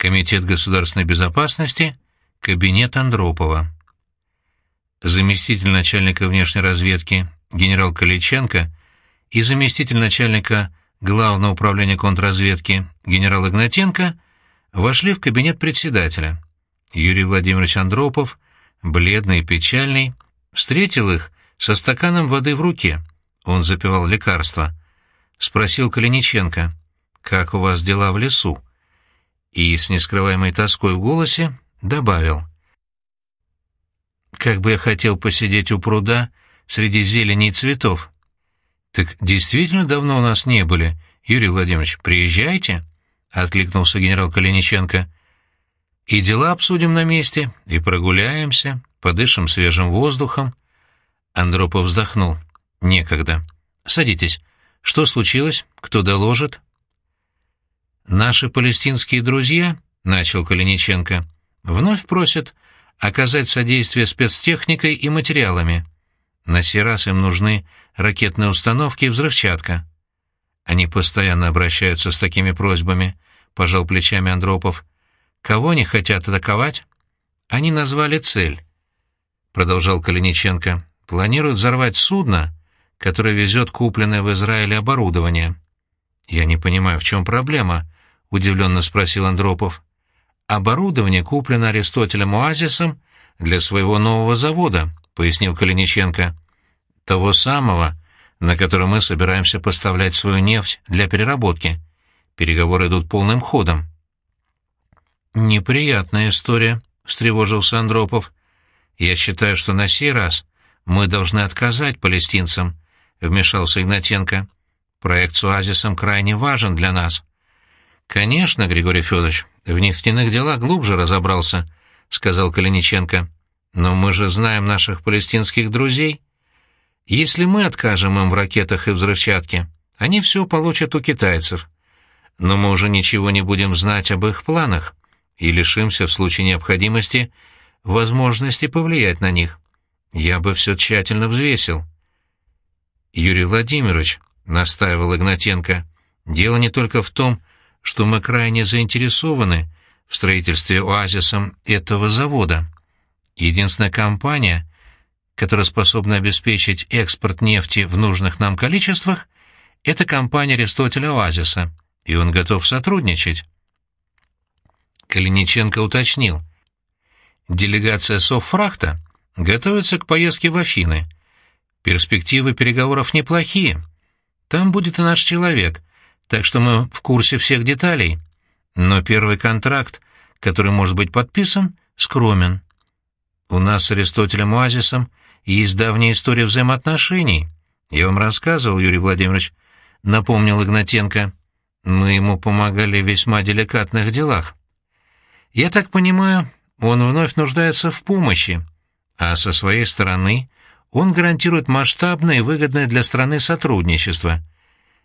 Комитет государственной безопасности, кабинет Андропова. Заместитель начальника внешней разведки генерал Каличенко и заместитель начальника Главного управления контрразведки генерал Игнатенко вошли в кабинет председателя. Юрий Владимирович Андропов, бледный и печальный, встретил их со стаканом воды в руке. Он запивал лекарство. Спросил Калиниченко, «Как у вас дела в лесу?» И с нескрываемой тоской в голосе добавил. «Как бы я хотел посидеть у пруда среди зелени и цветов». «Так действительно давно у нас не были. Юрий Владимирович, приезжайте», — откликнулся генерал Калиниченко. «И дела обсудим на месте, и прогуляемся, подышим свежим воздухом». Андропов вздохнул. «Некогда. Садитесь. Что случилось? Кто доложит?» «Наши палестинские друзья», — начал Калиниченко, — «вновь просят оказать содействие спецтехникой и материалами. На сей раз им нужны ракетные установки и взрывчатка». «Они постоянно обращаются с такими просьбами», — пожал плечами Андропов. «Кого они хотят атаковать?» «Они назвали цель», — продолжал Калиниченко. «Планируют взорвать судно, которое везет купленное в Израиле оборудование». «Я не понимаю, в чем проблема?» — удивленно спросил Андропов. «Оборудование куплено Аристотелем Оазисом для своего нового завода», — пояснил Калиниченко. «Того самого, на котором мы собираемся поставлять свою нефть для переработки. Переговоры идут полным ходом». «Неприятная история», — встревожился Андропов. «Я считаю, что на сей раз мы должны отказать палестинцам», — вмешался Игнатенко. «Проект с оазисом крайне важен для нас». «Конечно, Григорий Федорович, в нефтяных делах глубже разобрался», — сказал Калиниченко. «Но мы же знаем наших палестинских друзей. Если мы откажем им в ракетах и взрывчатке, они все получат у китайцев. Но мы уже ничего не будем знать об их планах и лишимся в случае необходимости возможности повлиять на них. Я бы все тщательно взвесил». «Юрий Владимирович», — настаивал Игнатенко, — «дело не только в том, что мы крайне заинтересованы в строительстве оазисом этого завода. Единственная компания, которая способна обеспечить экспорт нефти в нужных нам количествах, это компания Аристотеля Оазиса, и он готов сотрудничать. Калиниченко уточнил. Делегация Соффрахта готовится к поездке в Афины. Перспективы переговоров неплохие. Там будет и наш человек — так что мы в курсе всех деталей. Но первый контракт, который может быть подписан, скромен. У нас с Аристотелем Оазисом есть давняя история взаимоотношений. Я вам рассказывал, Юрий Владимирович, напомнил Игнатенко. Мы ему помогали в весьма деликатных делах. Я так понимаю, он вновь нуждается в помощи, а со своей стороны он гарантирует масштабное и выгодное для страны сотрудничество.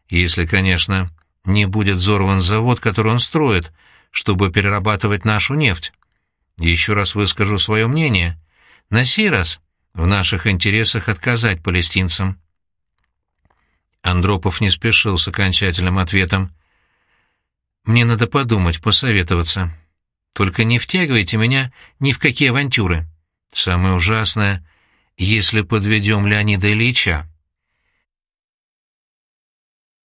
Если, конечно, не будет взорван завод, который он строит, чтобы перерабатывать нашу нефть. Еще раз выскажу свое мнение. На сей раз в наших интересах отказать палестинцам. Андропов не спешил с окончательным ответом. «Мне надо подумать, посоветоваться. Только не втягивайте меня ни в какие авантюры. Самое ужасное, если подведем Леонида Ильича».